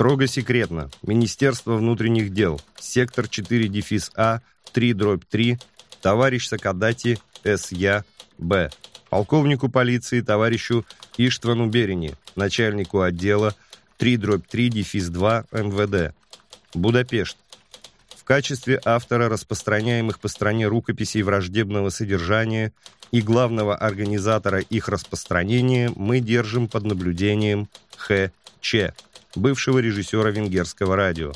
Строго секретно. Министерство внутренних дел. Сектор 4 дефис А, 3 дробь 3. Товарищ Сакадати С.Я. Б. Полковнику полиции товарищу Иштвану Берини, начальнику отдела 3 дробь 3 дефис 2 МВД. Будапешт. В качестве автора распространяемых по стране рукописей враждебного содержания и главного организатора их распространения мы держим под наблюдением Х. Бывшего режиссера венгерского радио.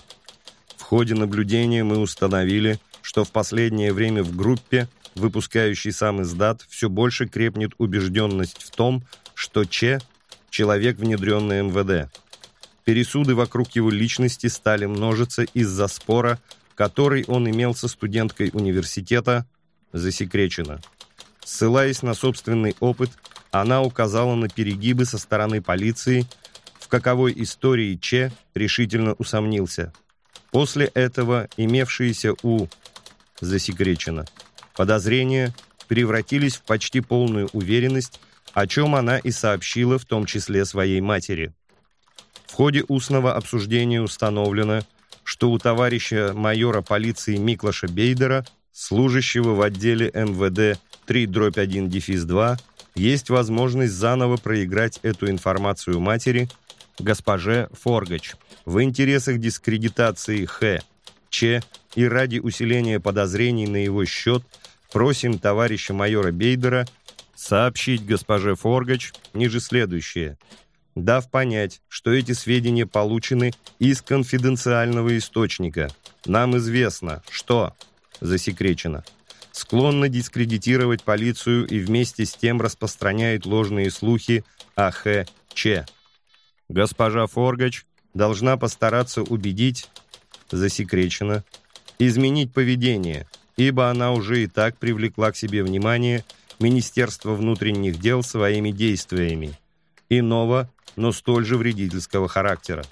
В ходе наблюдения мы установили, что в последнее время в группе, выпускающей сам издат, все больше крепнет убежденность в том, что Че – человек, внедренный МВД. Пересуды вокруг его личности стали множиться из-за спора, который он имел со студенткой университета, засекречено. Ссылаясь на собственный опыт, она указала на перегибы со стороны полиции – каковой истории Че решительно усомнился. После этого имевшиеся у засекречено подозрения превратились в почти полную уверенность, о чем она и сообщила в том числе своей матери. В ходе устного обсуждения установлено, что у товарища майора полиции Миклаша Бейдера, служащего в отделе МВД 3-1-2, есть возможность заново проиграть эту информацию матери – госпоже Форгач. В интересах дискредитации Х. Ч. и ради усиления подозрений на его счет просим товарища майора Бейдера сообщить госпоже Форгач ниже следующее. Дав понять, что эти сведения получены из конфиденциального источника, нам известно, что засекречено склонно дискредитировать полицию и вместе с тем распространяет ложные слухи о Х. Ч. Госпожа Форгач должна постараться убедить, засекречено, изменить поведение, ибо она уже и так привлекла к себе внимание Министерства внутренних дел своими действиями, иного, но столь же вредительского характера.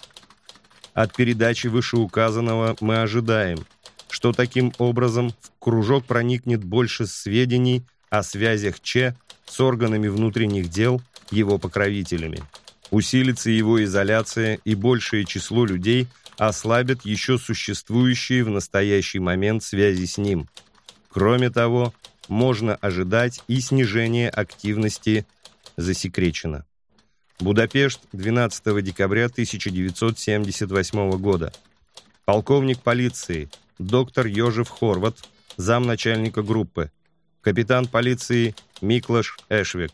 От передачи вышеуказанного мы ожидаем, что таким образом в кружок проникнет больше сведений о связях Че с органами внутренних дел, его покровителями. Усилится его изоляция, и большее число людей ослабят еще существующие в настоящий момент связи с ним. Кроме того, можно ожидать и снижение активности засекречено. Будапешт, 12 декабря 1978 года. Полковник полиции, доктор Йожев Хорват, замначальника группы. Капитан полиции Миклаш Эшвик,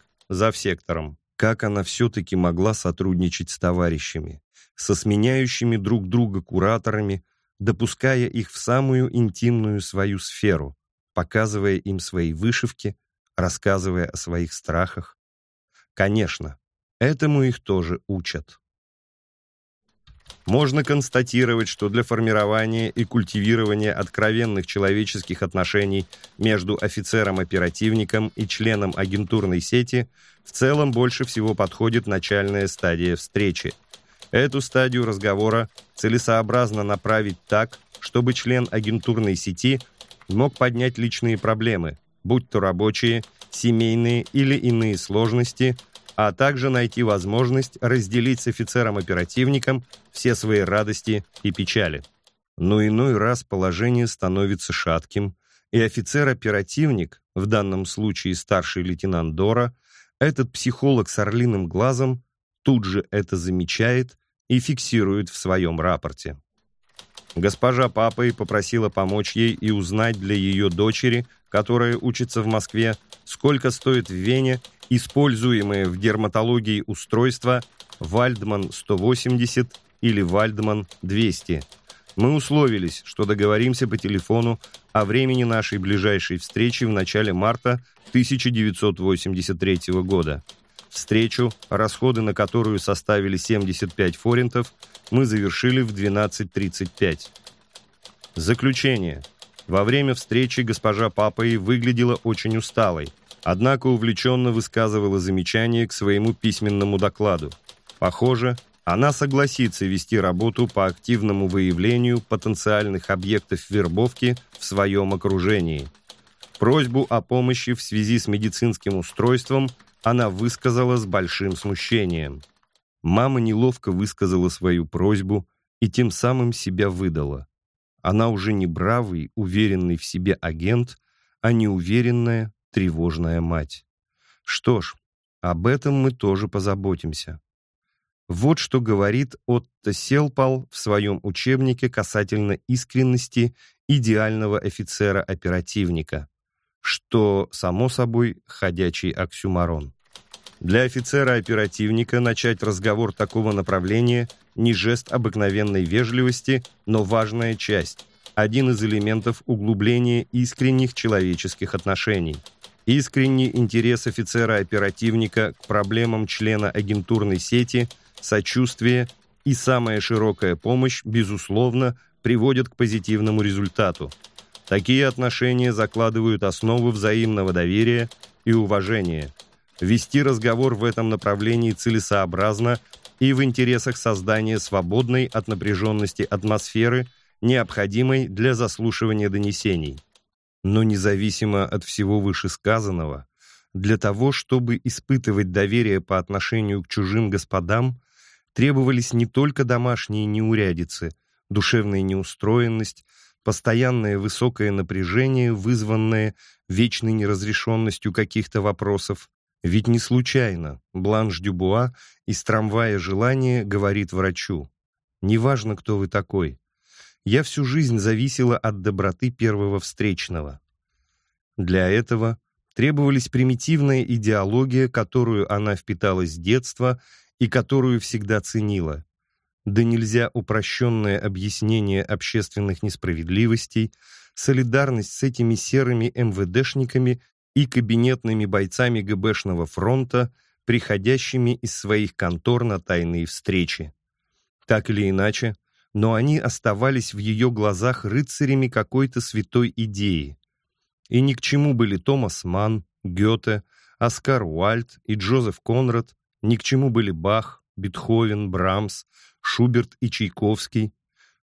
сектором. Как она все-таки могла сотрудничать с товарищами, со сменяющими друг друга кураторами, допуская их в самую интимную свою сферу, показывая им свои вышивки, рассказывая о своих страхах? Конечно, этому их тоже учат. Можно констатировать, что для формирования и культивирования откровенных человеческих отношений между офицером-оперативником и членом агентурной сети в целом больше всего подходит начальная стадия встречи. Эту стадию разговора целесообразно направить так, чтобы член агентурной сети мог поднять личные проблемы, будь то рабочие, семейные или иные сложности, а также найти возможность разделить с офицером-оперативником все свои радости и печали. Но иной раз положение становится шатким, и офицер-оперативник, в данном случае старший лейтенант Дора, этот психолог с орлиным глазом, тут же это замечает и фиксирует в своем рапорте. Госпожа Папой попросила помочь ей и узнать для ее дочери, которая учится в Москве, сколько стоит в Вене используемое в дерматологии устройство Вальдман-180 или Вальдман-200. Мы условились, что договоримся по телефону о времени нашей ближайшей встречи в начале марта 1983 года. Встречу, расходы на которую составили 75 форинтов, мы завершили в 12.35. Заключение. Во время встречи госпожа Папой выглядела очень усталой, однако увлеченно высказывала замечания к своему письменному докладу. Похоже, она согласится вести работу по активному выявлению потенциальных объектов вербовки в своем окружении. Просьбу о помощи в связи с медицинским устройством она высказала с большим смущением. Мама неловко высказала свою просьбу, и тем самым себя выдала. Она уже не бравый, уверенный в себе агент, а неуверенная, тревожная мать. Что ж, об этом мы тоже позаботимся. Вот что говорит Отто Селпал в своем учебнике касательно искренности идеального офицера-оперативника, что, само собой, ходячий оксюмарон. Для офицера-оперативника начать разговор такого направления не жест обыкновенной вежливости, но важная часть, один из элементов углубления искренних человеческих отношений. Искренний интерес офицера-оперативника к проблемам члена агентурной сети, сочувствие и самая широкая помощь, безусловно, приводят к позитивному результату. Такие отношения закладывают основу взаимного доверия и уважения. Вести разговор в этом направлении целесообразно и в интересах создания свободной от напряженности атмосферы, необходимой для заслушивания донесений. Но независимо от всего вышесказанного, для того, чтобы испытывать доверие по отношению к чужим господам, требовались не только домашние неурядицы, душевная неустроенность, постоянное высокое напряжение, вызванное вечной неразрешенностью каких-то вопросов, ведь не случайно Бланш Дюбуа из трамвая желания говорит врачу «Неважно, кто вы такой. Я всю жизнь зависела от доброты первого встречного». Для этого требовались примитивная идеология, которую она впитала с детства и которую всегда ценила. Да нельзя упрощенное объяснение общественных несправедливостей, солидарность с этими серыми МВДшниками и кабинетными бойцами ГБшного фронта, приходящими из своих контор на тайные встречи. Так или иначе, но они оставались в ее глазах рыцарями какой-то святой идеи. И ни к чему были Томас Манн, Гёте, Оскар Уальд и Джозеф Конрад, ни к чему были Бах, Бетховен, Брамс, Шуберт и Чайковский.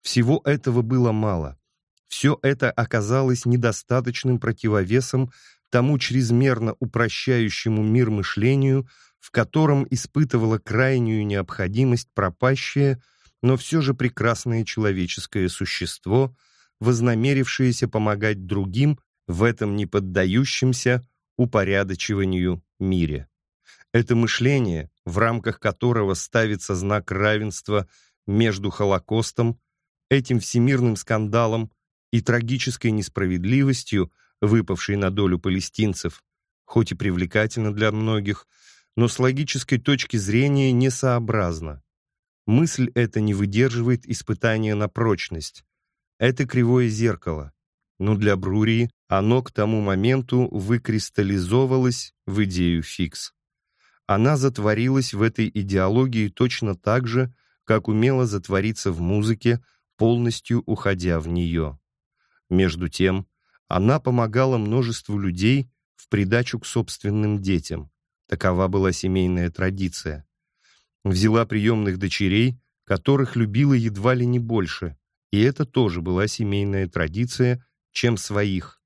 Всего этого было мало. Все это оказалось недостаточным противовесом тому чрезмерно упрощающему мир мышлению, в котором испытывала крайнюю необходимость пропащее, но все же прекрасное человеческое существо, вознамерившееся помогать другим в этом неподдающемся упорядочиванию мире. Это мышление, в рамках которого ставится знак равенства между Холокостом, этим всемирным скандалом и трагической несправедливостью, выпавшей на долю палестинцев, хоть и привлекательно для многих, но с логической точки зрения несообразно. Мысль эта не выдерживает испытания на прочность. Это кривое зеркало, но для Брурии оно к тому моменту выкристаллизовалось в идею фикс. Она затворилась в этой идеологии точно так же, как умела затвориться в музыке, полностью уходя в нее. Между тем, она помогала множеству людей в придачу к собственным детям. Такова была семейная традиция. Взяла приемных дочерей, которых любила едва ли не больше, и это тоже была семейная традиция, чем своих,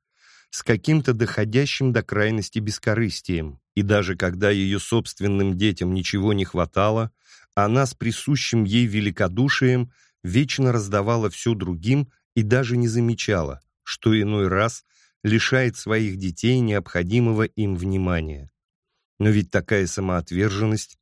с каким-то доходящим до крайности бескорыстием. И даже когда ее собственным детям ничего не хватало, она с присущим ей великодушием вечно раздавала все другим и даже не замечала, что иной раз лишает своих детей необходимого им внимания. Но ведь такая самоотверженность,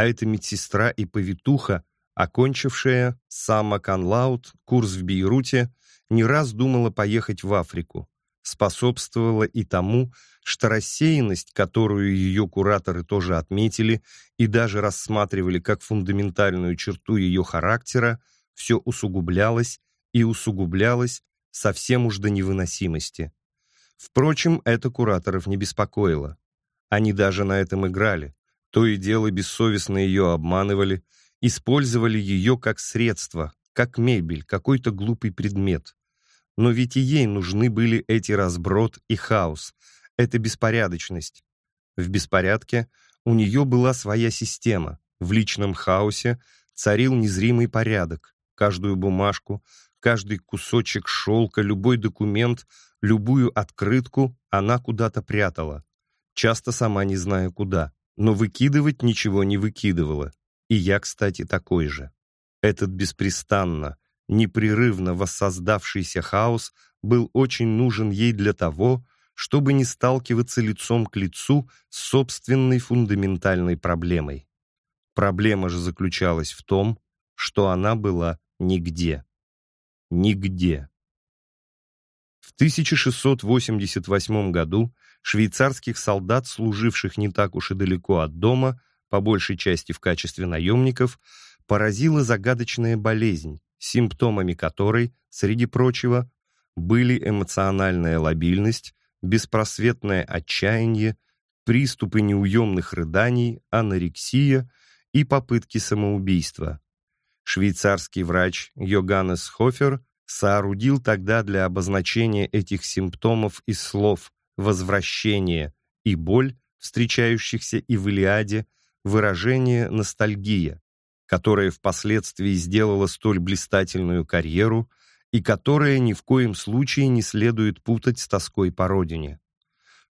а эта медсестра и повитуха, окончившая Сама Канлаут курс в Бейруте, не раз думала поехать в Африку, способствовала и тому, что рассеянность, которую ее кураторы тоже отметили и даже рассматривали как фундаментальную черту ее характера, все усугублялось и усугублялось совсем уж до невыносимости. Впрочем, это кураторов не беспокоило. Они даже на этом играли. То и дело бессовестно ее обманывали, использовали ее как средство, как мебель, какой-то глупый предмет. Но ведь и ей нужны были эти разброд и хаос, эта беспорядочность. В беспорядке у нее была своя система, в личном хаосе царил незримый порядок. Каждую бумажку, Каждый кусочек шелка, любой документ, любую открытку она куда-то прятала. Часто сама не зная куда. Но выкидывать ничего не выкидывала. И я, кстати, такой же. Этот беспрестанно, непрерывно воссоздавшийся хаос был очень нужен ей для того, чтобы не сталкиваться лицом к лицу с собственной фундаментальной проблемой. Проблема же заключалась в том, что она была нигде. Нигде. В 1688 году швейцарских солдат, служивших не так уж и далеко от дома, по большей части в качестве наемников, поразила загадочная болезнь, симптомами которой, среди прочего, были эмоциональная лобильность, беспросветное отчаяние, приступы неуемных рыданий, анорексия и попытки самоубийства. Швейцарский врач Йоганнес Хофер соорудил тогда для обозначения этих симптомов из слов «возвращение» и «боль», встречающихся и в Илиаде, выражение «ностальгия», которое впоследствии сделало столь блистательную карьеру и которое ни в коем случае не следует путать с тоской по родине.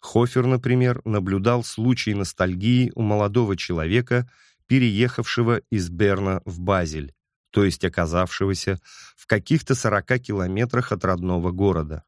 Хофер, например, наблюдал случай ностальгии у молодого человека, переехавшего из Берна в Базель, то есть оказавшегося в каких-то 40 километрах от родного города.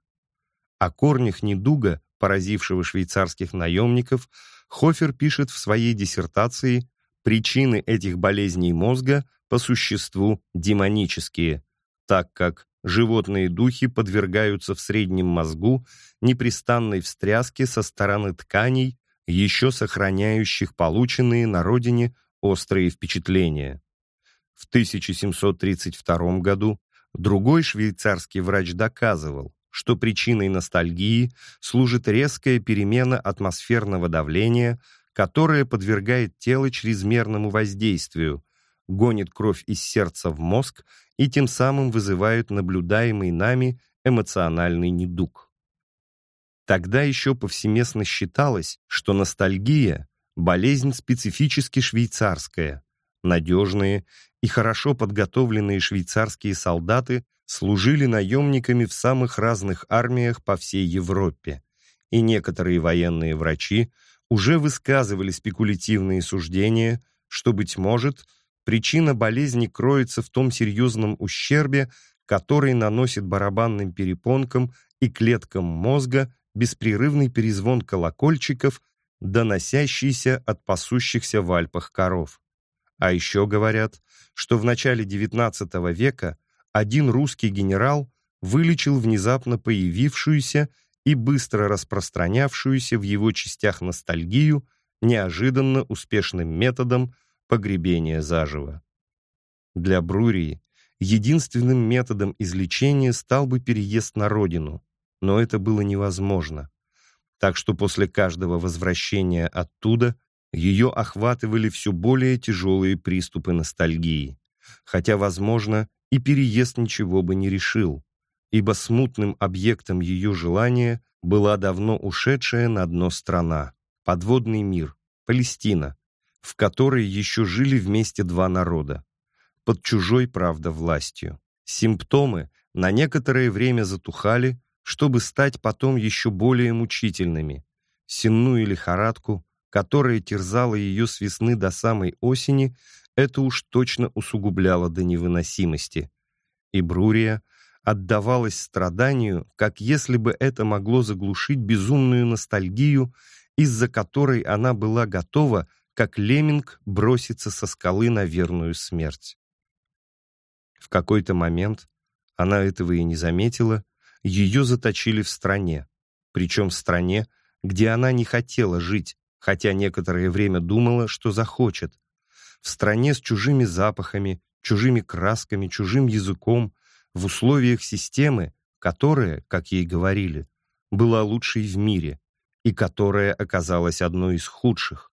О корнях недуга, поразившего швейцарских наемников, Хофер пишет в своей диссертации «Причины этих болезней мозга по существу демонические, так как животные духи подвергаются в среднем мозгу непрестанной встряске со стороны тканей, еще сохраняющих полученные на родине острые впечатления. В 1732 году другой швейцарский врач доказывал, что причиной ностальгии служит резкая перемена атмосферного давления, которая подвергает тело чрезмерному воздействию, гонит кровь из сердца в мозг и тем самым вызывает наблюдаемый нами эмоциональный недуг. Тогда еще повсеместно считалось, что ностальгия – болезнь специфически швейцарская. Надежные и хорошо подготовленные швейцарские солдаты служили наемниками в самых разных армиях по всей Европе, и некоторые военные врачи уже высказывали спекулятивные суждения, что, быть может, причина болезни кроется в том серьезном ущербе, который наносит барабанным перепонкам и клеткам мозга беспрерывный перезвон колокольчиков, доносящийся от пасущихся в Альпах коров. А еще говорят, что в начале XIX века один русский генерал вылечил внезапно появившуюся и быстро распространявшуюся в его частях ностальгию неожиданно успешным методом погребения заживо. Для Брурии единственным методом излечения стал бы переезд на родину, но это было невозможно. Так что после каждого возвращения оттуда ее охватывали все более тяжелые приступы ностальгии, хотя, возможно, и переезд ничего бы не решил, ибо смутным объектом ее желания была давно ушедшая на дно страна, подводный мир, Палестина, в которой еще жили вместе два народа, под чужой, правда, властью. Симптомы на некоторое время затухали, чтобы стать потом еще более мучительными. Сенную лихорадку, которая терзала ее с весны до самой осени, это уж точно усугубляло до невыносимости. И Брурия отдавалась страданию, как если бы это могло заглушить безумную ностальгию, из-за которой она была готова, как лемминг, броситься со скалы на верную смерть. В какой-то момент, она этого и не заметила, ее заточили в стране, причем в стране, где она не хотела жить, хотя некоторое время думала, что захочет. В стране с чужими запахами, чужими красками, чужим языком, в условиях системы, которая, как ей говорили, была лучшей в мире и которая оказалась одной из худших.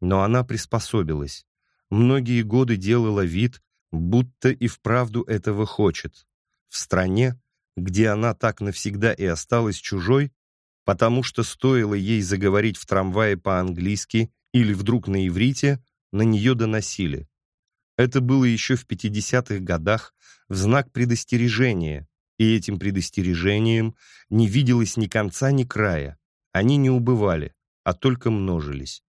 Но она приспособилась. Многие годы делала вид, будто и вправду этого хочет. В стране, где она так навсегда и осталась чужой, потому что стоило ей заговорить в трамвае по-английски или вдруг на иврите, на нее доносили. Это было еще в 50-х годах в знак предостережения, и этим предостережением не виделось ни конца, ни края. Они не убывали, а только множились.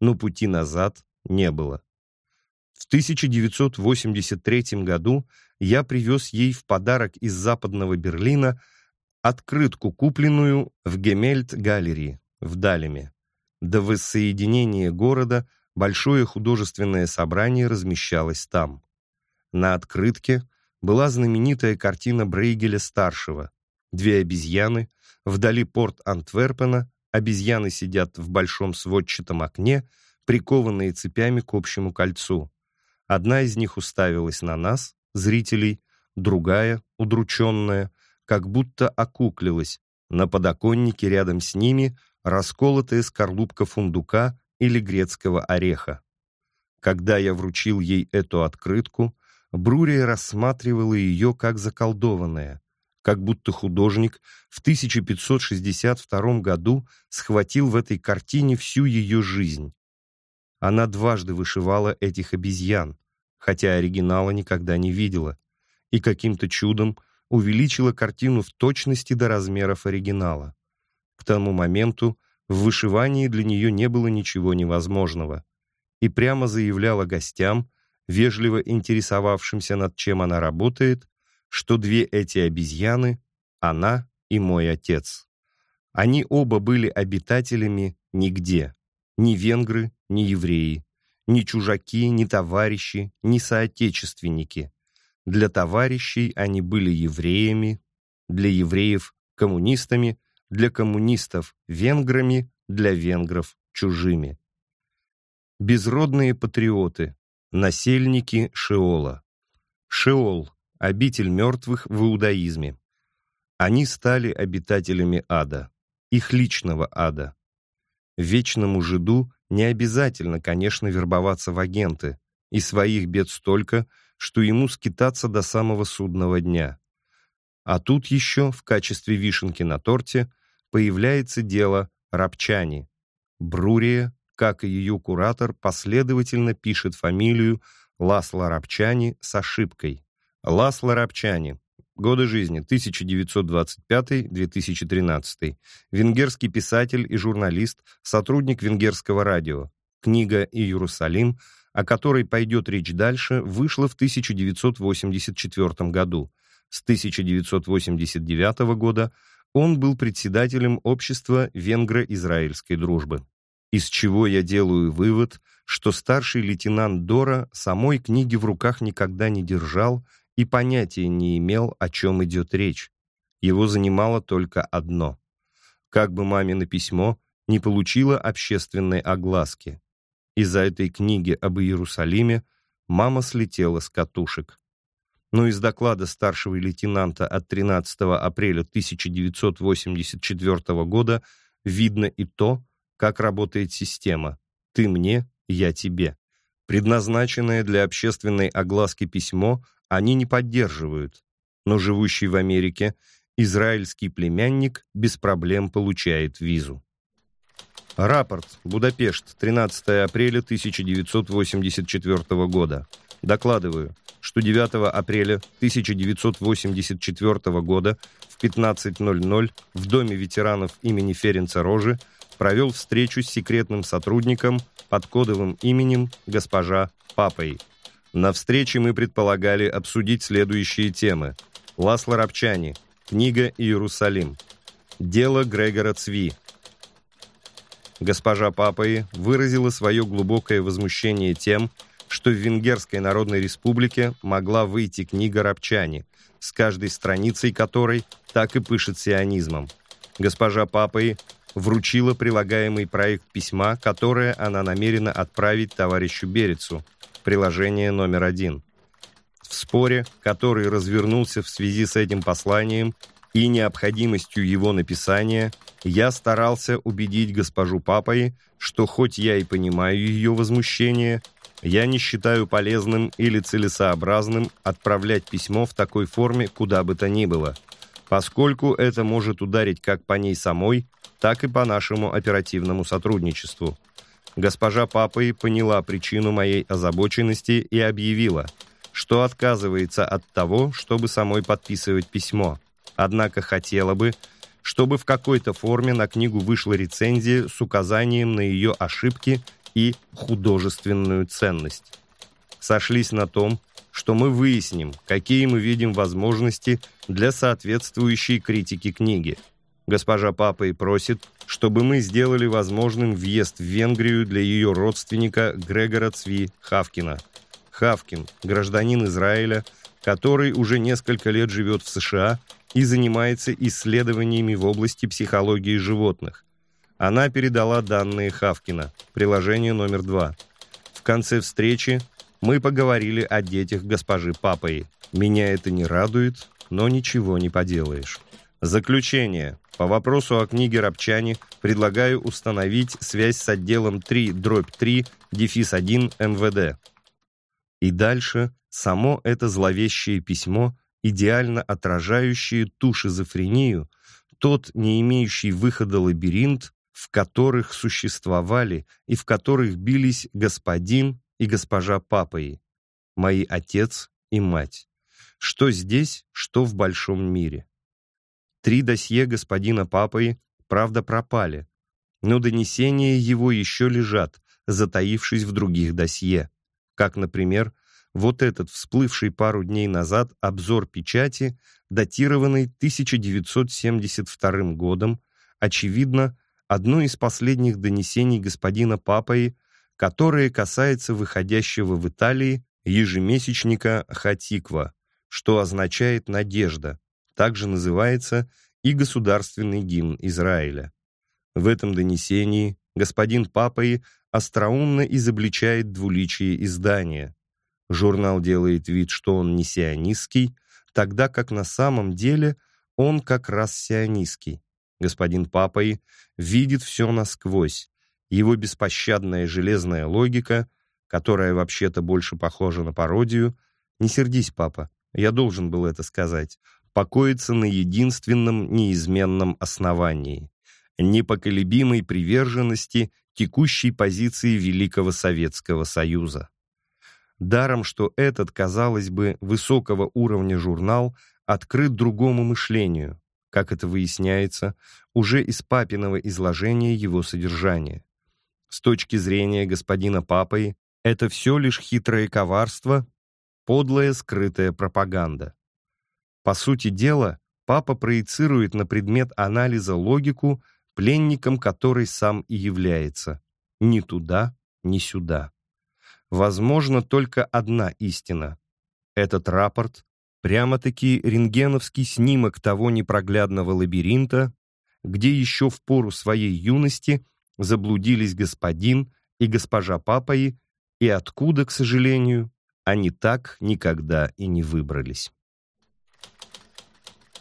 Но пути назад не было. В 1983 году я привез ей в подарок из западного Берлина открытку, купленную в Гемельт-галерии в Далеме. До воссоединения города большое художественное собрание размещалось там. На открытке была знаменитая картина Брейгеля-старшего. Две обезьяны, вдали порт Антверпена, обезьяны сидят в большом сводчатом окне, прикованные цепями к общему кольцу. Одна из них уставилась на нас, зрителей, другая, удрученная, как будто окуклилась. На подоконнике рядом с ними расколотая скорлупка фундука или грецкого ореха. Когда я вручил ей эту открытку, Брурия рассматривала ее как заколдованная, как будто художник в 1562 году схватил в этой картине всю ее жизнь. Она дважды вышивала этих обезьян, хотя оригинала никогда не видела, и каким-то чудом увеличила картину в точности до размеров оригинала. К тому моменту в вышивании для нее не было ничего невозможного, и прямо заявляла гостям, вежливо интересовавшимся над чем она работает, что две эти обезьяны — она и мой отец. Они оба были обитателями нигде, ни венгры, ни евреи, ни чужаки, ни товарищи, ни соотечественники. Для товарищей они были евреями, для евреев — коммунистами, для коммунистов — венграми, для венгров — чужими. Безродные патриоты, насельники Шеола. Шеол — обитель мертвых в иудаизме. Они стали обитателями ада, их личного ада. Вечному жиду не обязательно, конечно, вербоваться в агенты, и своих бед столько, что ему скитаться до самого судного дня. А тут еще, в качестве вишенки на торте, появляется дело Рабчани. Брурия, как и ее куратор, последовательно пишет фамилию Ласло Рабчани с ошибкой. Ласло Рабчани. Годы жизни 1925-2013. Венгерский писатель и журналист, сотрудник венгерского радио. Книга «Иерусалим», о которой пойдет речь дальше, вышла в 1984 году. С 1989 года он был председателем общества венгро-израильской дружбы. Из чего я делаю вывод, что старший лейтенант Дора самой книги в руках никогда не держал и понятия не имел, о чем идет речь. Его занимало только одно. Как бы мамино письмо не получило общественной огласки. Из-за этой книги об Иерусалиме мама слетела с катушек. Но из доклада старшего лейтенанта от 13 апреля 1984 года видно и то, как работает система «ты мне, я тебе». Предназначенное для общественной огласки письмо они не поддерживают, но живущий в Америке израильский племянник без проблем получает визу. Рапорт. Будапешт. 13 апреля 1984 года. Докладываю, что 9 апреля 1984 года в 15.00 в Доме ветеранов имени Ференца Рожи провел встречу с секретным сотрудником под кодовым именем госпожа Папой. На встрече мы предполагали обсудить следующие темы. Ласло Рапчани, книга «Иерусалим», дело Грегора Цви. Госпожа Папой выразила свое глубокое возмущение тем, что в Венгерской Народной Республике могла выйти книга Рапчани, с каждой страницей которой так и пышет сионизмом. Госпожа Папой вручила прилагаемый проект письма, которое она намерена отправить товарищу Берецу, приложение номер один. В споре, который развернулся в связи с этим посланием и необходимостью его написания, я старался убедить госпожу Папой, что хоть я и понимаю ее возмущение, я не считаю полезным или целесообразным отправлять письмо в такой форме куда бы то ни было, поскольку это может ударить как по ней самой, так и по нашему оперативному сотрудничеству. Госпожа Папой поняла причину моей озабоченности и объявила, что отказывается от того, чтобы самой подписывать письмо. Однако хотела бы, чтобы в какой-то форме на книгу вышла рецензия с указанием на ее ошибки и художественную ценность. сошлись на том, что мы выясним, какие мы видим возможности для соответствующей критики книги. Госпожа Папа и просит, чтобы мы сделали возможным въезд в Венгрию для ее родственника Грегора Цви Хавкина. Хавкин – гражданин Израиля, который уже несколько лет живет в США и занимается исследованиями в области психологии животных. Она передала данные Хавкина, приложение номер два. В конце встречи мы поговорили о детях госпожи Папой. Меня это не радует, но ничего не поделаешь. Заключение. По вопросу о книге Рабчани предлагаю установить связь с отделом 3, дробь 3, дефис 1 МВД. И дальше само это зловещее письмо, идеально отражающее ту шизофрению, тот не имеющий выхода лабиринт, в которых существовали и в которых бились господин и госпожа Папой, мои отец и мать. Что здесь, что в большом мире. Три досье господина Папой, правда, пропали, но донесения его еще лежат, затаившись в других досье, как, например, вот этот всплывший пару дней назад обзор печати, датированный 1972 годом, очевидно, одно из последних донесений господина Папаи, которое касается выходящего в Италии ежемесячника «Хатиква», что означает «надежда», также называется и государственный гимн Израиля. В этом донесении господин Папаи остроумно изобличает двуличие издания. Журнал делает вид, что он не сионистский, тогда как на самом деле он как раз сионистский. Господин Папаи видит все насквозь. Его беспощадная железная логика, которая вообще-то больше похожа на пародию, «Не сердись, папа, я должен был это сказать», покоится на единственном неизменном основании — непоколебимой приверженности текущей позиции Великого Советского Союза. Даром, что этот, казалось бы, высокого уровня журнал открыт другому мышлению, как это выясняется, уже из папиного изложения его содержания. С точки зрения господина Папой, это все лишь хитрое коварство, подлая скрытая пропаганда. По сути дела, папа проецирует на предмет анализа логику, пленником которой сам и является. Ни туда, ни сюда. Возможно только одна истина. Этот рапорт прямо-таки рентгеновский снимок того непроглядного лабиринта, где еще в пору своей юности заблудились господин и госпожа Папаи, и откуда, к сожалению, они так никогда и не выбрались.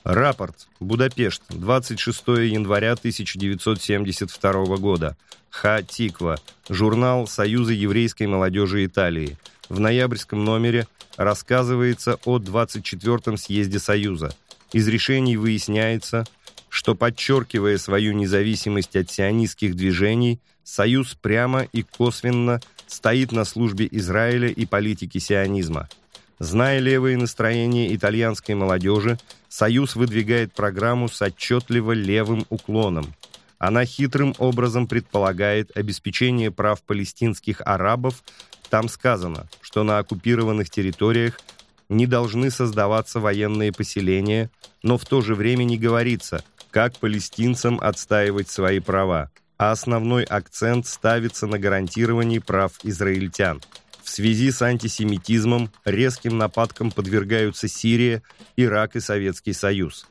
Рапорт. Будапешт. 26 января 1972 года. Ха-Тиква. Журнал Союза еврейской молодежи Италии. В ноябрьском номере рассказывается о 24-м съезде Союза. Из решений выясняется, что, подчеркивая свою независимость от сионистских движений, Союз прямо и косвенно стоит на службе Израиля и политики сионизма – Зная левые настроения итальянской молодежи, Союз выдвигает программу с отчетливо левым уклоном. Она хитрым образом предполагает обеспечение прав палестинских арабов. Там сказано, что на оккупированных территориях не должны создаваться военные поселения, но в то же время не говорится, как палестинцам отстаивать свои права, а основной акцент ставится на гарантировании прав израильтян – в связи с антисемитизмом резким нападкам подвергаются Сирия, Ирак и Советский Союз.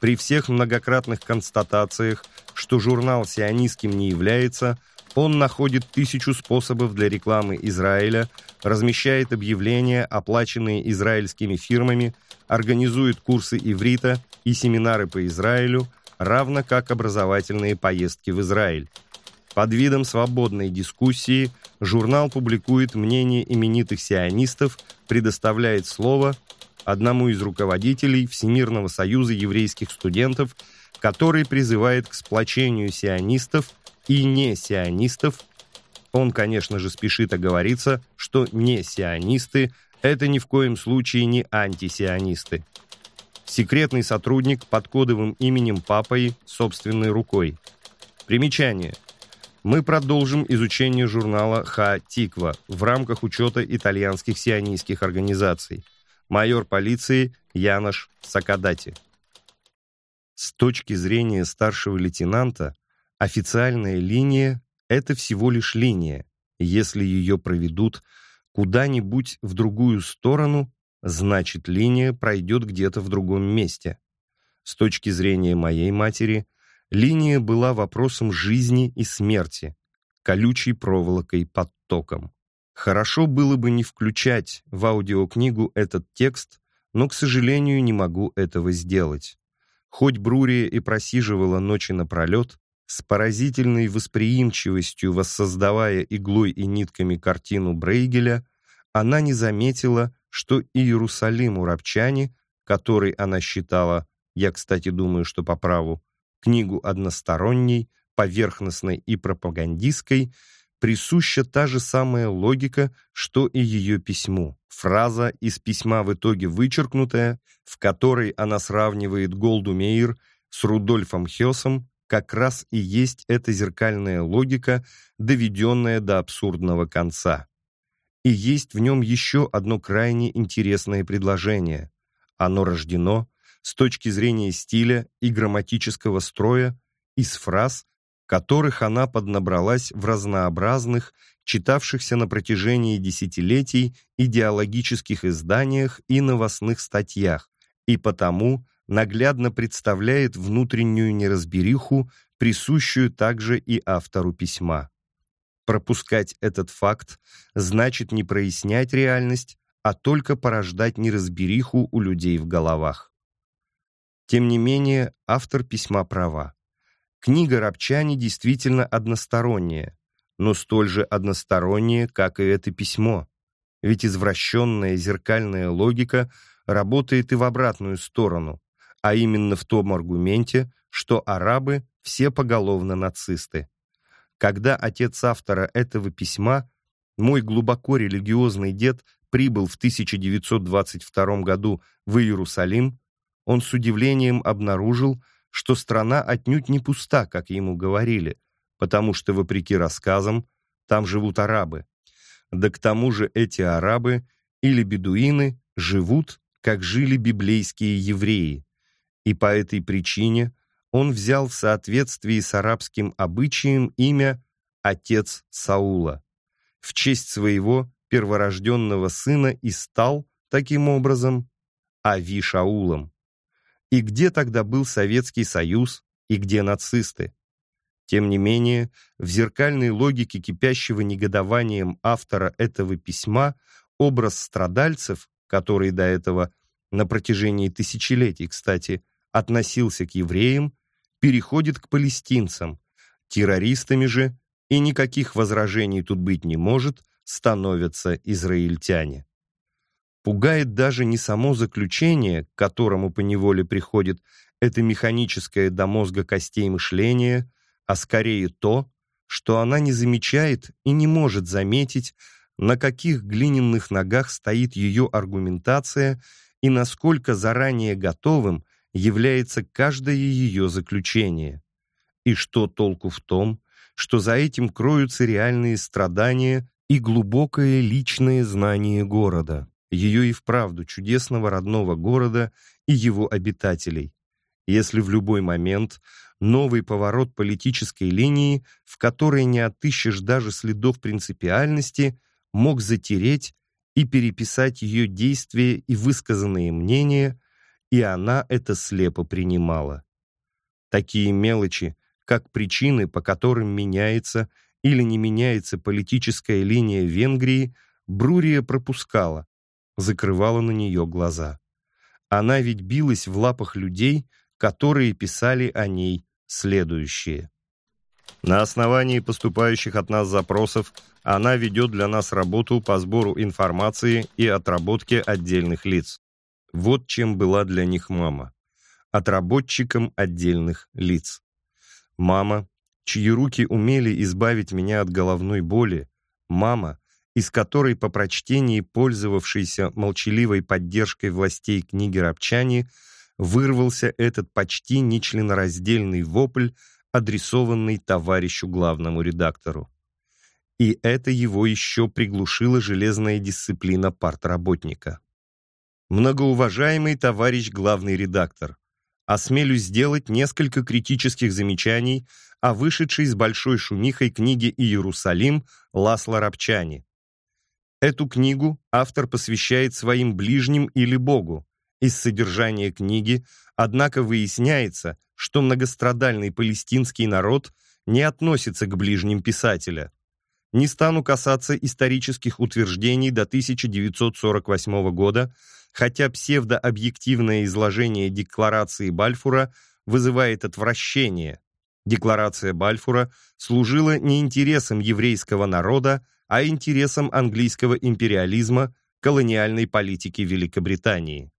При всех многократных констатациях, что журнал сионистским не является, он находит тысячу способов для рекламы Израиля, размещает объявления, оплаченные израильскими фирмами, организует курсы иврита и семинары по Израилю, равно как образовательные поездки в Израиль. Под видом свободной дискуссии журнал публикует мнение именитых сионистов, предоставляет слово одному из руководителей Всемирного союза еврейских студентов, который призывает к сплочению сионистов и не сионистов. Он, конечно же, спешит оговориться, что не сионисты – это ни в коем случае не антисионисты. Секретный сотрудник под кодовым именем Папой собственной рукой. Примечание – Мы продолжим изучение журнала «Ха-Тиква» в рамках учета итальянских сионистских организаций. Майор полиции Янош Сакадати. С точки зрения старшего лейтенанта, официальная линия – это всего лишь линия. Если ее проведут куда-нибудь в другую сторону, значит линия пройдет где-то в другом месте. С точки зрения моей матери, линия была вопросом жизни и смерти, колючей проволокой под током. Хорошо было бы не включать в аудиокнигу этот текст, но, к сожалению, не могу этого сделать. Хоть Брурия и просиживала ночи напролет, с поразительной восприимчивостью воссоздавая иглой и нитками картину Брейгеля, она не заметила, что Иерусалим у Рабчани, который она считала, я, кстати, думаю, что по праву, книгу односторонней, поверхностной и пропагандистской, присуща та же самая логика, что и ее письму. Фраза из письма в итоге вычеркнутая, в которой она сравнивает Голду Мейер с Рудольфом Хёсом, как раз и есть эта зеркальная логика, доведенная до абсурдного конца. И есть в нем еще одно крайне интересное предложение. Оно рождено с точки зрения стиля и грамматического строя из фраз, которых она поднабралась в разнообразных, читавшихся на протяжении десятилетий идеологических изданиях и новостных статьях, и потому наглядно представляет внутреннюю неразбериху, присущую также и автору письма. Пропускать этот факт значит не прояснять реальность, а только порождать неразбериху у людей в головах. Тем не менее, автор письма права. Книга Рабчани действительно односторонняя, но столь же односторонняя, как и это письмо. Ведь извращенная зеркальная логика работает и в обратную сторону, а именно в том аргументе, что арабы все поголовно нацисты. Когда отец автора этого письма, мой глубоко религиозный дед, прибыл в 1922 году в Иерусалим, он с удивлением обнаружил, что страна отнюдь не пуста, как ему говорили, потому что, вопреки рассказам, там живут арабы. Да к тому же эти арабы или бедуины живут, как жили библейские евреи, и по этой причине он взял в соответствии с арабским обычаем имя «Отец Саула» в честь своего перворожденного сына и стал, таким образом, Ави Шаулом. И где тогда был Советский Союз и где нацисты? Тем не менее, в зеркальной логике кипящего негодованием автора этого письма образ страдальцев, который до этого на протяжении тысячелетий, кстати, относился к евреям, переходит к палестинцам, террористами же, и никаких возражений тут быть не может, становятся израильтяне. Пугает даже не само заключение, к которому поневоле приходит это механическое до мозга костей мышление, а скорее то, что она не замечает и не может заметить, на каких глиняных ногах стоит ее аргументация и насколько заранее готовым является каждое ее заключение. И что толку в том, что за этим кроются реальные страдания и глубокое личное знание города ее и вправду чудесного родного города и его обитателей, если в любой момент новый поворот политической линии, в которой не отыщешь даже следов принципиальности, мог затереть и переписать ее действия и высказанные мнения, и она это слепо принимала. Такие мелочи, как причины, по которым меняется или не меняется политическая линия Венгрии, Брурия пропускала, закрывала на нее глаза. Она ведь билась в лапах людей, которые писали о ней следующее. На основании поступающих от нас запросов она ведет для нас работу по сбору информации и отработке отдельных лиц. Вот чем была для них мама. Отработчиком отдельных лиц. Мама, чьи руки умели избавить меня от головной боли. Мама, из которой по прочтении пользовавшейся молчаливой поддержкой властей книги Рабчани вырвался этот почти нечленораздельный вопль адресованный товарищу главному редактору. И это его еще приглушила железная дисциплина партработника. Многоуважаемый товарищ главный редактор, осмелюсь сделать несколько критических замечаний о вышедшей с большой шумихой книге «Иерусалим» Ласла Рапчани. Эту книгу автор посвящает своим ближним или Богу. Из содержания книги, однако, выясняется, что многострадальный палестинский народ не относится к ближним писателя. Не стану касаться исторических утверждений до 1948 года, хотя псевдообъективное изложение декларации Бальфура вызывает отвращение. Декларация Бальфура служила не интересам еврейского народа, а интересам английского империализма, колониальной политики Великобритании.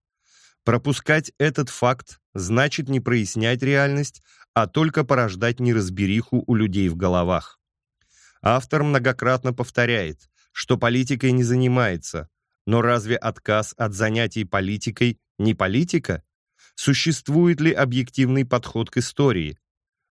Пропускать этот факт значит не прояснять реальность, а только порождать неразбериху у людей в головах. Автор многократно повторяет, что политикой не занимается, но разве отказ от занятий политикой не политика? Существует ли объективный подход к истории?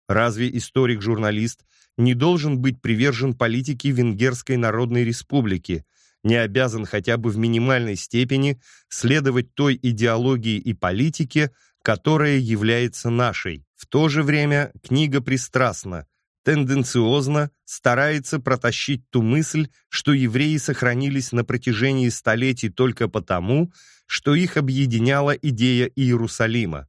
Разве историк-журналист не должен быть привержен политике Венгерской Народной Республики, не обязан хотя бы в минимальной степени следовать той идеологии и политике, которая является нашей. В то же время книга пристрастна, тенденциозно старается протащить ту мысль, что евреи сохранились на протяжении столетий только потому, что их объединяла идея Иерусалима.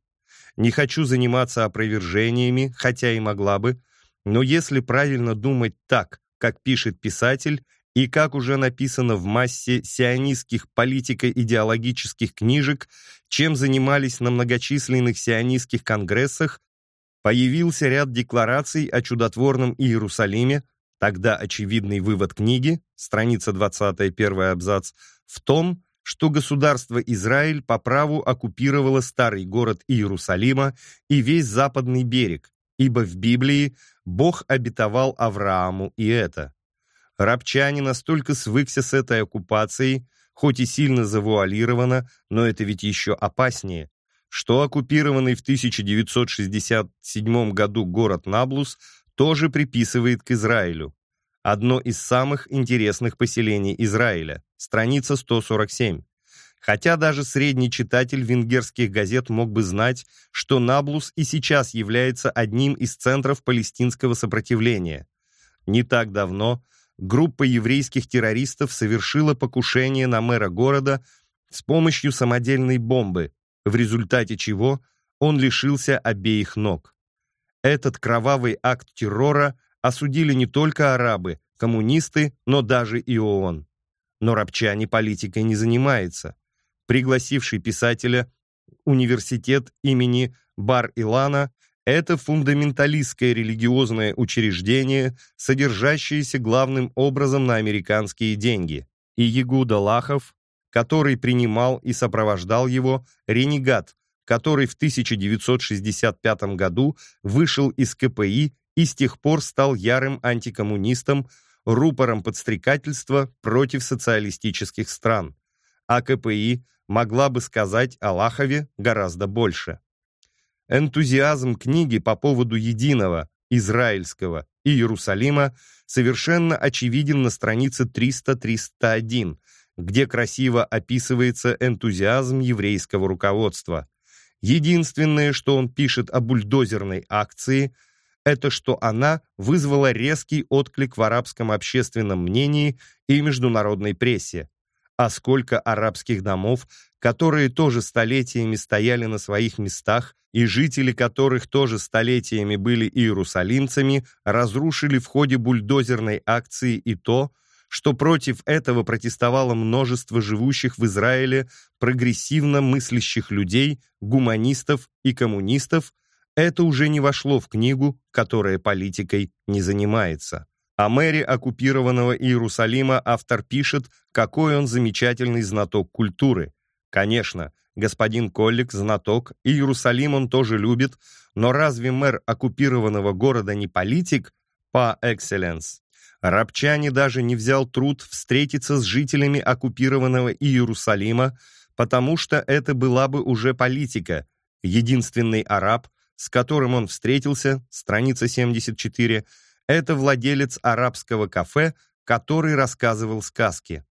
Не хочу заниматься опровержениями, хотя и могла бы, но если правильно думать так, как пишет писатель, и как уже написано в массе сионистских политико-идеологических книжек, чем занимались на многочисленных сионистских конгрессах, Появился ряд деклараций о чудотворном Иерусалиме, тогда очевидный вывод книги, страница 20, первый абзац, в том, что государство Израиль по праву оккупировало старый город Иерусалима и весь западный берег, ибо в Библии Бог обетовал Аврааму и это. Рабчане настолько свыкся с этой оккупацией, хоть и сильно завуалировано, но это ведь еще опаснее, что оккупированный в 1967 году город Наблус тоже приписывает к Израилю. Одно из самых интересных поселений Израиля, страница 147. Хотя даже средний читатель венгерских газет мог бы знать, что Наблус и сейчас является одним из центров палестинского сопротивления. Не так давно группа еврейских террористов совершила покушение на мэра города с помощью самодельной бомбы, в результате чего он лишился обеих ног. Этот кровавый акт террора осудили не только арабы, коммунисты, но даже и ООН. Но Рабчани политикой не занимается. Пригласивший писателя университет имени Бар-Илана – это фундаменталистское религиозное учреждение, содержащееся главным образом на американские деньги. И Ягуда Лахов который принимал и сопровождал его ренегат, который в 1965 году вышел из КПИ и с тех пор стал ярым антикоммунистом, рупором подстрекательства против социалистических стран. А КПИ могла бы сказать о Лахове гораздо больше. Энтузиазм книги по поводу единого, израильского и Иерусалима совершенно очевиден на странице 300-301, где красиво описывается энтузиазм еврейского руководства. Единственное, что он пишет о бульдозерной акции, это что она вызвала резкий отклик в арабском общественном мнении и международной прессе. А сколько арабских домов, которые тоже столетиями стояли на своих местах, и жители которых тоже столетиями были иерусалимцами, разрушили в ходе бульдозерной акции и то, что против этого протестовало множество живущих в Израиле прогрессивно мыслящих людей, гуманистов и коммунистов, это уже не вошло в книгу, которая политикой не занимается. О мэре оккупированного Иерусалима автор пишет, какой он замечательный знаток культуры. Конечно, господин Коллик знаток, Иерусалим он тоже любит, но разве мэр оккупированного города не политик по экселленс? Рабчане даже не взял труд встретиться с жителями оккупированного Иерусалима, потому что это была бы уже политика. Единственный араб, с которым он встретился, страница 74, это владелец арабского кафе, который рассказывал сказки.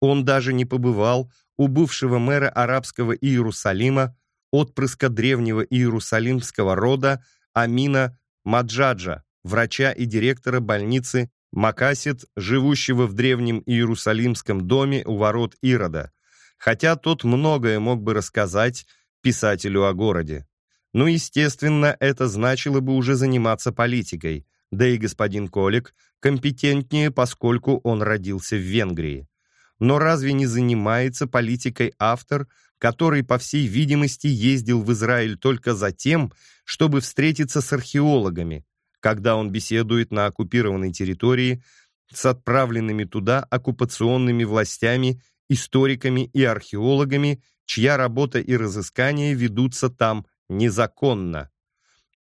Он даже не побывал у бывшего мэра арабского Иерусалима, отпрыска древнего иерусалимского рода Амина Маджаджа, врача и директора больницы Макасит, живущего в древнем Иерусалимском доме у ворот Ирода, хотя тот многое мог бы рассказать писателю о городе. Ну, естественно, это значило бы уже заниматься политикой, да и господин Колик компетентнее, поскольку он родился в Венгрии. Но разве не занимается политикой автор, который, по всей видимости, ездил в Израиль только за тем, чтобы встретиться с археологами, когда он беседует на оккупированной территории с отправленными туда оккупационными властями, историками и археологами, чья работа и разыскания ведутся там незаконно.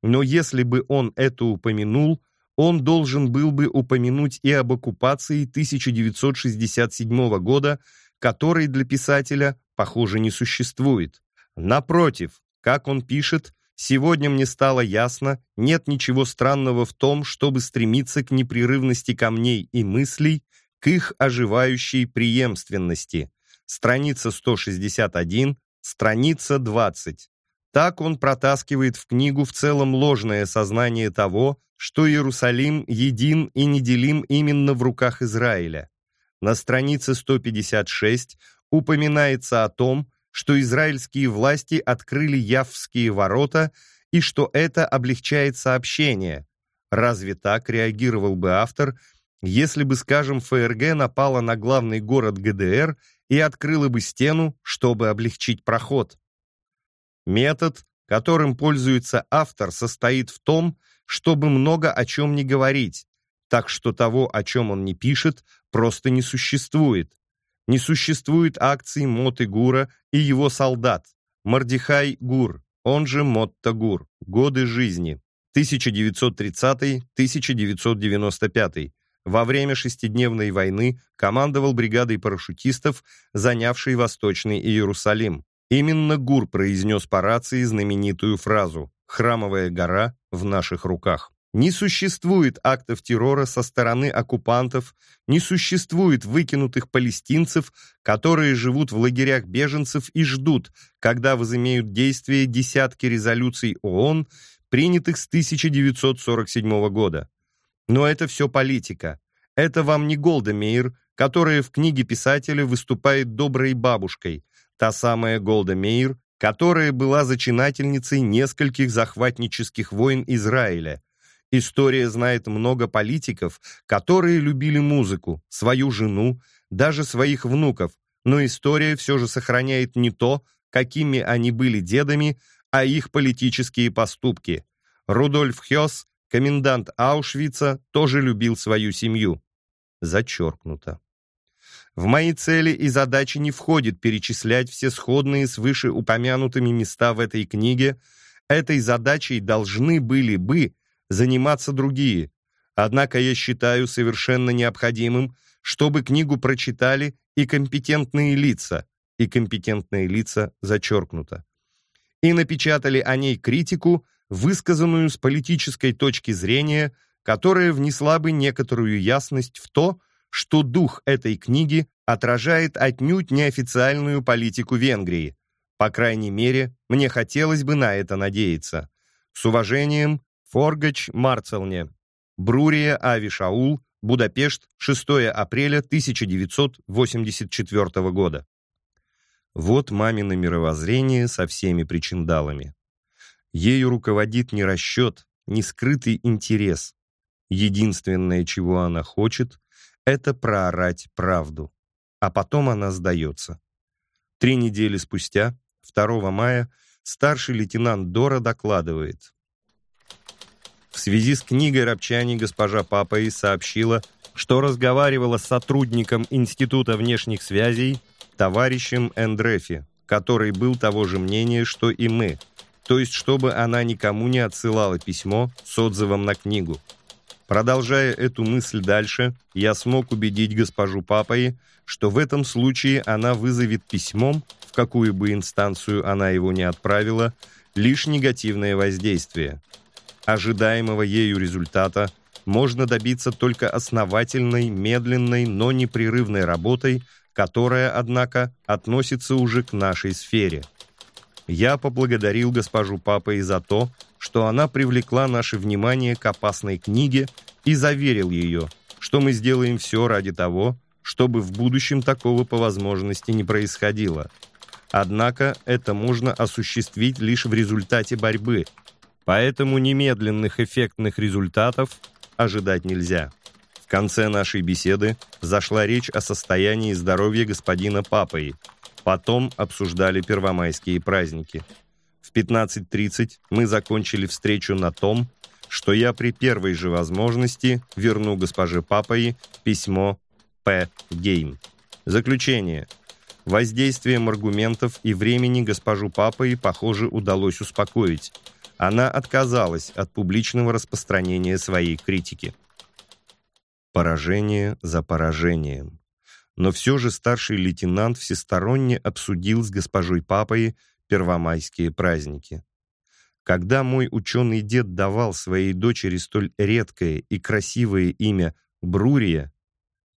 Но если бы он это упомянул, он должен был бы упомянуть и об оккупации 1967 года, которой для писателя, похоже, не существует. Напротив, как он пишет, Сегодня мне стало ясно, нет ничего странного в том, чтобы стремиться к непрерывности камней и мыслей, к их оживающей преемственности. Страница 161, страница 20. Так он протаскивает в книгу в целом ложное сознание того, что Иерусалим един и неделим именно в руках Израиля. На странице 156 упоминается о том, что израильские власти открыли Явские ворота и что это облегчает сообщение. Разве так реагировал бы автор, если бы, скажем, ФРГ напала на главный город ГДР и открыла бы стену, чтобы облегчить проход? Метод, которым пользуется автор, состоит в том, чтобы много о чем не говорить, так что того, о чем он не пишет, просто не существует. Не существует акций Моты Гура и его солдат. Мардихай Гур, он же Мотта Гур. Годы жизни. 1930-1995. Во время шестидневной войны командовал бригадой парашютистов, занявшей Восточный Иерусалим. Именно Гур произнес по рации знаменитую фразу «Храмовая гора в наших руках». Не существует актов террора со стороны оккупантов, не существует выкинутых палестинцев, которые живут в лагерях беженцев и ждут, когда возымеют действие десятки резолюций ООН, принятых с 1947 года. Но это все политика. Это вам не Голда Меир, которая в книге писателя выступает доброй бабушкой, та самая Голда Меир, которая была зачинательницей нескольких захватнических войн Израиля. История знает много политиков, которые любили музыку, свою жену, даже своих внуков, но история все же сохраняет не то, какими они были дедами, а их политические поступки. Рудольф Хёс, комендант Аушвица, тоже любил свою семью. Зачеркнуто. В мои цели и задачи не входит перечислять все сходные с вышеупомянутыми места в этой книге. Этой задачей должны были бы заниматься другие. Однако я считаю совершенно необходимым, чтобы книгу прочитали и компетентные лица, и компетентные лица зачеркнуто. И напечатали о ней критику, высказанную с политической точки зрения, которая внесла бы некоторую ясность в то, что дух этой книги отражает отнюдь неофициальную политику Венгрии. По крайней мере, мне хотелось бы на это надеяться. С уважением, Форгач Марцелне. Брурия Ави Шаул, Будапешт, 6 апреля 1984 года. Вот мамино мировоззрение со всеми причиндалами. Ею руководит не расчет, не скрытый интерес. Единственное, чего она хочет, это проорать правду. А потом она сдается. Три недели спустя, 2 мая, старший лейтенант Дора докладывает. В связи с книгой Рабчани госпожа Папой сообщила, что разговаривала с сотрудником Института внешних связей, товарищем Эндрефи, который был того же мнения, что и мы, то есть чтобы она никому не отсылала письмо с отзывом на книгу. Продолжая эту мысль дальше, я смог убедить госпожу Папой, что в этом случае она вызовет письмом, в какую бы инстанцию она его не отправила, лишь негативное воздействие. Ожидаемого ею результата можно добиться только основательной, медленной, но непрерывной работой, которая, однако, относится уже к нашей сфере. Я поблагодарил госпожу Папой за то, что она привлекла наше внимание к опасной книге и заверил ее, что мы сделаем все ради того, чтобы в будущем такого по возможности не происходило. Однако это можно осуществить лишь в результате борьбы, поэтому немедленных эффектных результатов ожидать нельзя. В конце нашей беседы зашла речь о состоянии здоровья господина Папой. Потом обсуждали первомайские праздники. В 15.30 мы закончили встречу на том, что я при первой же возможности верну госпоже Папой письмо П. Гейм. Заключение. Воздействием аргументов и времени госпожу Папой, похоже, удалось успокоить. Она отказалась от публичного распространения своей критики. Поражение за поражением. Но все же старший лейтенант всесторонне обсудил с госпожой Папой первомайские праздники. Когда мой ученый дед давал своей дочери столь редкое и красивое имя Брурия,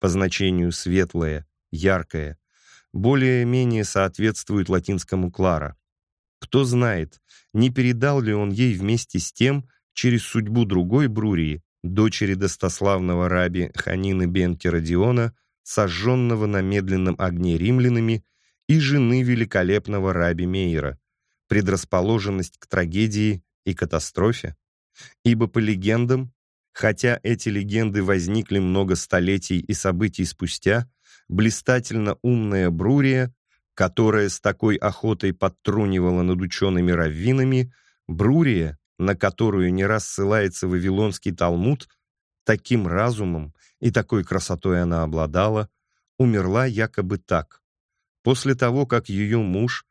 по значению светлое, яркое, более-менее соответствует латинскому Клара. Кто знает, не передал ли он ей вместе с тем через судьбу другой Брурии, дочери достославного раби Ханины Бенки Родиона, сожженного на медленном огне римлянами, и жены великолепного раби Мейера, предрасположенность к трагедии и катастрофе? Ибо по легендам, хотя эти легенды возникли много столетий и событий спустя, блистательно умная Брурия, которая с такой охотой подтрунивала над учеными-раввинами, Брурия, на которую не раз ссылается Вавилонский Талмуд, таким разумом и такой красотой она обладала, умерла якобы так. После того, как ее муж,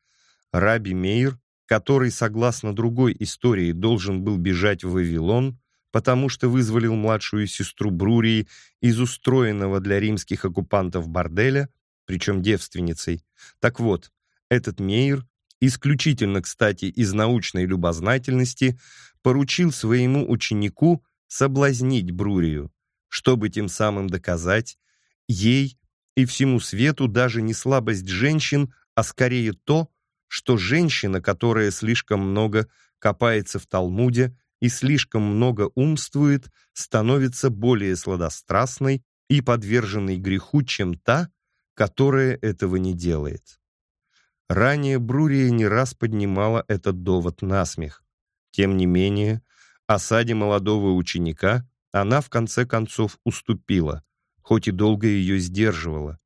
Раби Мейр, который, согласно другой истории, должен был бежать в Вавилон, потому что вызволил младшую сестру Брурии из устроенного для римских оккупантов борделя, причем девственницей. Так вот, этот Мейер, исключительно, кстати, из научной любознательности, поручил своему ученику соблазнить Брурию, чтобы тем самым доказать ей и всему свету даже не слабость женщин, а скорее то, что женщина, которая слишком много копается в Талмуде и слишком много умствует, становится более сладострастной и подверженной греху, чем та, которая этого не делает. Ранее Брурия не раз поднимала этот довод на смех. Тем не менее, осаде молодого ученика она в конце концов уступила, хоть и долго ее сдерживала,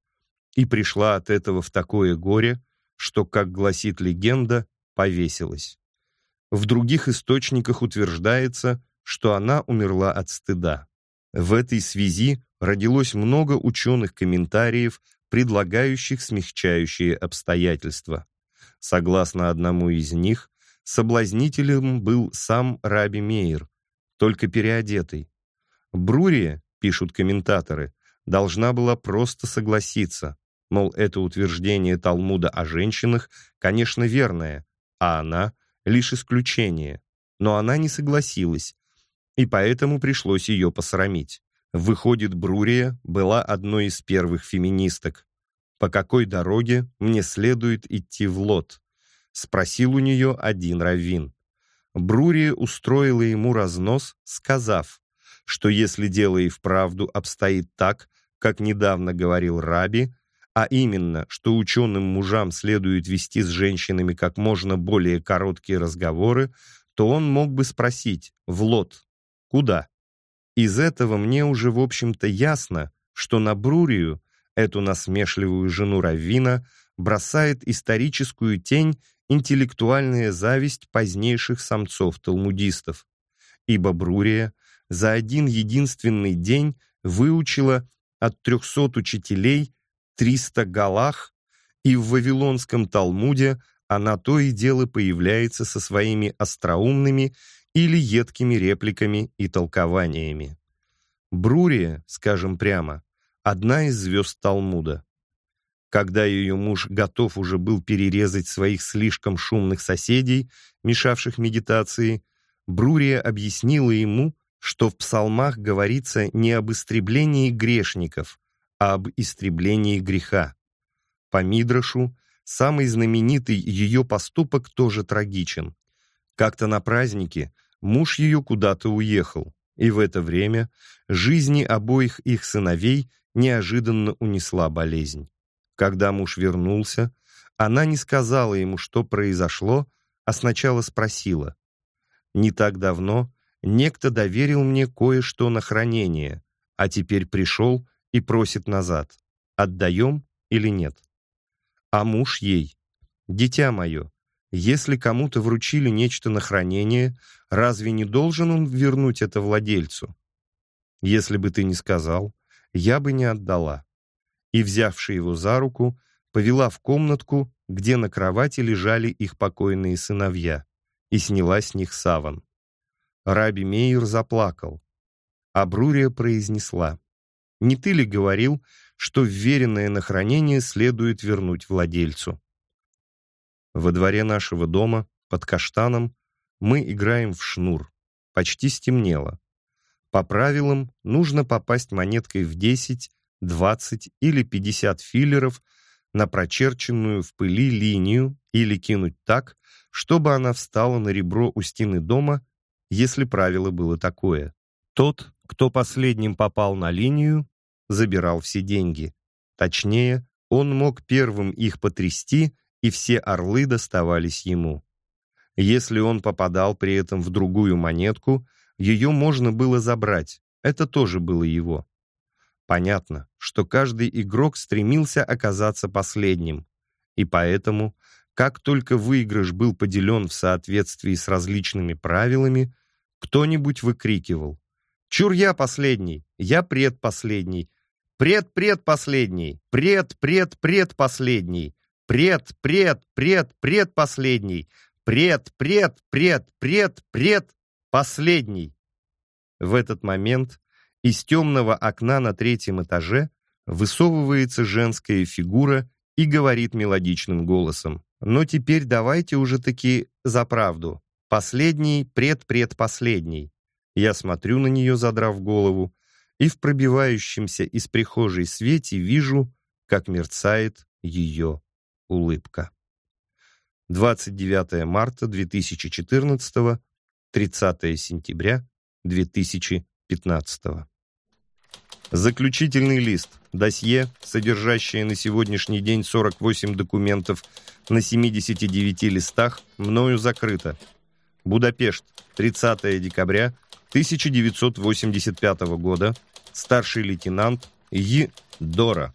и пришла от этого в такое горе, что, как гласит легенда, повесилась. В других источниках утверждается, что она умерла от стыда. В этой связи родилось много ученых комментариев, предлагающих смягчающие обстоятельства. Согласно одному из них, соблазнителем был сам Раби Мейер, только переодетый. Брурия, пишут комментаторы, должна была просто согласиться, мол, это утверждение Талмуда о женщинах, конечно, верное, а она — лишь исключение. Но она не согласилась, и поэтому пришлось ее посрамить. Выходит, Брурия была одной из первых феминисток. «По какой дороге мне следует идти в лот?» — спросил у нее один раввин. Брурия устроила ему разнос, сказав, что если дело и вправду обстоит так, как недавно говорил Раби, а именно, что ученым мужам следует вести с женщинами как можно более короткие разговоры, то он мог бы спросить «в лот, куда?». Из этого мне уже, в общем-то, ясно, что на Брурию, эту насмешливую жену Раввина, бросает историческую тень интеллектуальная зависть позднейших самцов-талмудистов, ибо Брурия за один единственный день выучила от трехсот учителей 300 галах, и в Вавилонском Талмуде она то и дело появляется со своими остроумными или едкими репликами и толкованиями. Брурия, скажем прямо, одна из звезд Талмуда. Когда ее муж готов уже был перерезать своих слишком шумных соседей, мешавших медитации, Брурия объяснила ему, что в псалмах говорится не об истреблении грешников, а об истреблении греха. По Мидрашу, самый знаменитый ее поступок тоже трагичен. Как-то на празднике муж ее куда-то уехал, и в это время жизни обоих их сыновей неожиданно унесла болезнь. Когда муж вернулся, она не сказала ему, что произошло, а сначала спросила. «Не так давно некто доверил мне кое-что на хранение, а теперь пришел и просит назад. Отдаем или нет?» А муж ей. «Дитя мое, если кому-то вручили нечто на хранение, разве не должен он вернуть это владельцу? Если бы ты не сказал, я бы не отдала. И, взявши его за руку, повела в комнатку, где на кровати лежали их покойные сыновья, и сняла с них саван. Раби Мейер заплакал. А Брурия произнесла, «Не ты ли говорил, что вверенное на хранение следует вернуть владельцу?» Во дворе нашего дома, под каштаном, мы играем в шнур. Почти стемнело. По правилам, нужно попасть монеткой в 10, 20 или 50 филлеров на прочерченную в пыли линию или кинуть так, чтобы она встала на ребро у стены дома, если правило было такое. Тот, кто последним попал на линию, забирал все деньги. Точнее, он мог первым их потрясти и все орлы доставались ему. Если он попадал при этом в другую монетку, ее можно было забрать, это тоже было его. Понятно, что каждый игрок стремился оказаться последним, и поэтому, как только выигрыш был поделен в соответствии с различными правилами, кто-нибудь выкрикивал «Чур я последний! Я предпоследний! Пред-предпоследний! Пред-пред-предпоследний! Пред, пред, пред, предпоследний. Пред, пред, пред, пред, пред, последний. В этот момент из темного окна на третьем этаже высовывается женская фигура и говорит мелодичным голосом. Но теперь давайте уже таки за правду. Последний, пред-предпоследний. Я смотрю на нее, задрав голову, и в пробивающемся из прихожей свете вижу, как мерцает ее улыбка. 29 марта 2014, 30 сентября 2015. Заключительный лист. Досье, содержащее на сегодняшний день 48 документов на 79 листах, мною закрыто. Будапешт, 30 декабря 1985 года. Старший лейтенант Й. Дора.